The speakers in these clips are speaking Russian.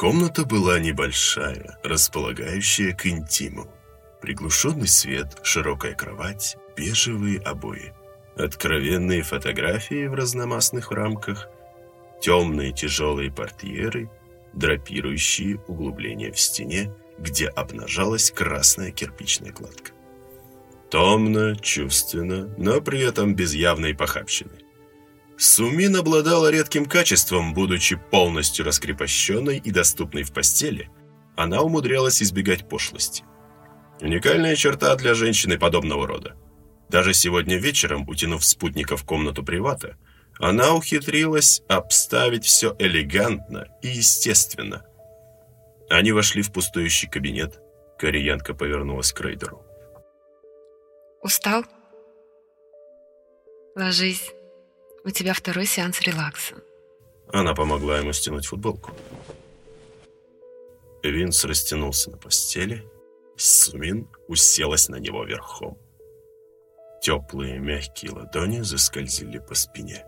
Комната была небольшая, располагающая к интиму. Приглушенный свет, широкая кровать, бежевые обои. Откровенные фотографии в разномастных рамках, темные тяжелые портьеры, драпирующие углубления в стене, где обнажалась красная кирпичная кладка. Томно, чувственно, но при этом без явной похабщины. Сумин обладала редким качеством, будучи полностью раскрепощенной и доступной в постели, она умудрялась избегать пошлости. Уникальная черта для женщины подобного рода. Даже сегодня вечером, утянув спутника в комнату привата, она ухитрилась обставить все элегантно и естественно. Они вошли в пустующий кабинет. Кореянка повернулась к Рейдеру. Устал? Ложись. У тебя второй сеанс релакса. Она помогла ему стянуть футболку. Винс растянулся на постели. Сумин уселась на него верхом. Теплые мягкие ладони заскользили по спине.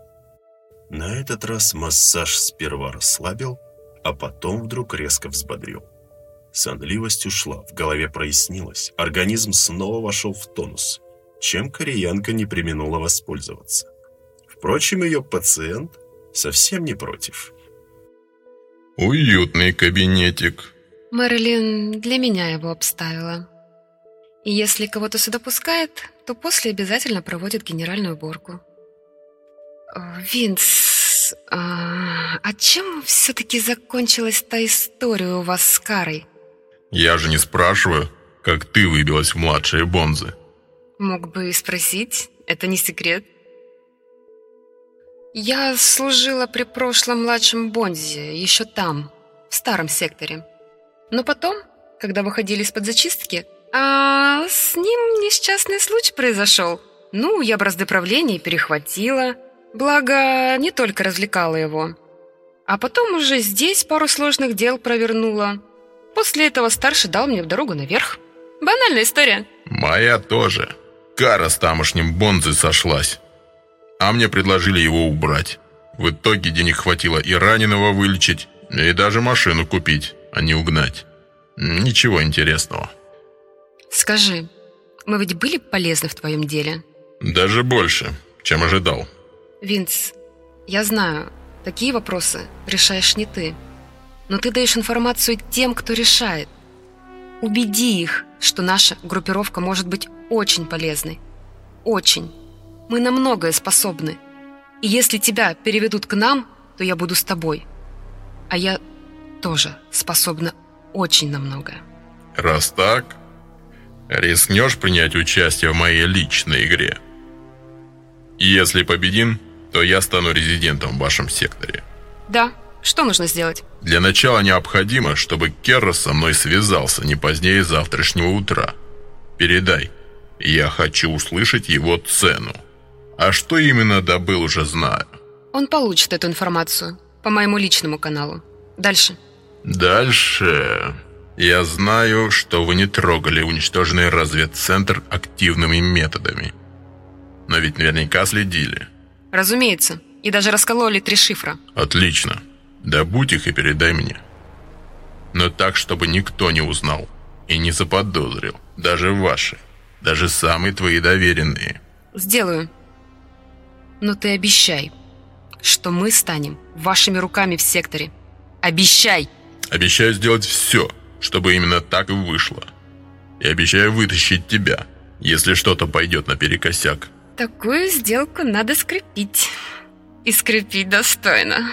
На этот раз массаж сперва расслабил, а потом вдруг резко взбодрил. Сонливость ушла, в голове прояснилось, организм снова вошел в тонус, чем кореянка не применула воспользоваться. Впрочем, ее пациент совсем не против. Уютный кабинетик. Мэрилин для меня его обставила. И если кого-то сюда пускает, то после обязательно проводит генеральную уборку. Винс, а, а чем все-таки закончилась та история у вас с Карой? Я же не спрашиваю, как ты выбилась в младшие бонзы. Мог бы и спросить, это не секрет. Я служила при прошлом младшем Бонзе, еще там, в старом секторе. Но потом, когда выходили из-под зачистки, а с ним несчастный случай произошел. Ну, я бразды правления перехватила. Благо, не только развлекала его. А потом уже здесь пару сложных дел провернула. После этого старший дал мне дорогу наверх. Банальная история. Моя тоже. Кара с тамошним Бонзой сошлась. А мне предложили его убрать. В итоге денег хватило и раненого вылечить, и даже машину купить, а не угнать. Ничего интересного. Скажи, мы ведь были полезны в твоем деле? Даже больше, чем ожидал. Винс, я знаю, такие вопросы решаешь не ты. Но ты даешь информацию тем, кто решает. Убеди их, что наша группировка может быть очень полезной. Очень. Мы на многое способны. И если тебя переведут к нам, то я буду с тобой. А я тоже способна очень на многое. Раз так, рискнешь принять участие в моей личной игре? Если победим, то я стану резидентом в вашем секторе. Да, что нужно сделать? Для начала необходимо, чтобы Керрос со мной связался не позднее завтрашнего утра. Передай, я хочу услышать его цену. А что именно добыл, уже знаю. Он получит эту информацию по моему личному каналу. Дальше. Дальше. Я знаю, что вы не трогали уничтоженный разведцентр активными методами. Но ведь наверняка следили. Разумеется. И даже раскололи три шифра. Отлично. Добудь их и передай мне. Но так, чтобы никто не узнал и не заподозрил. Даже ваши. Даже самые твои доверенные. Сделаю. Но ты обещай, что мы станем вашими руками в секторе. Обещай! Обещаю сделать все, чтобы именно так и вышло. И обещаю вытащить тебя, если что-то пойдет наперекосяк. Такую сделку надо скрепить. И скрепить достойно.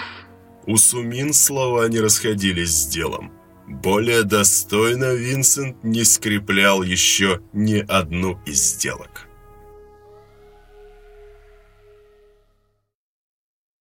У Сумин слова не расходились с делом. Более достойно Винсент не скреплял еще ни одну из сделок.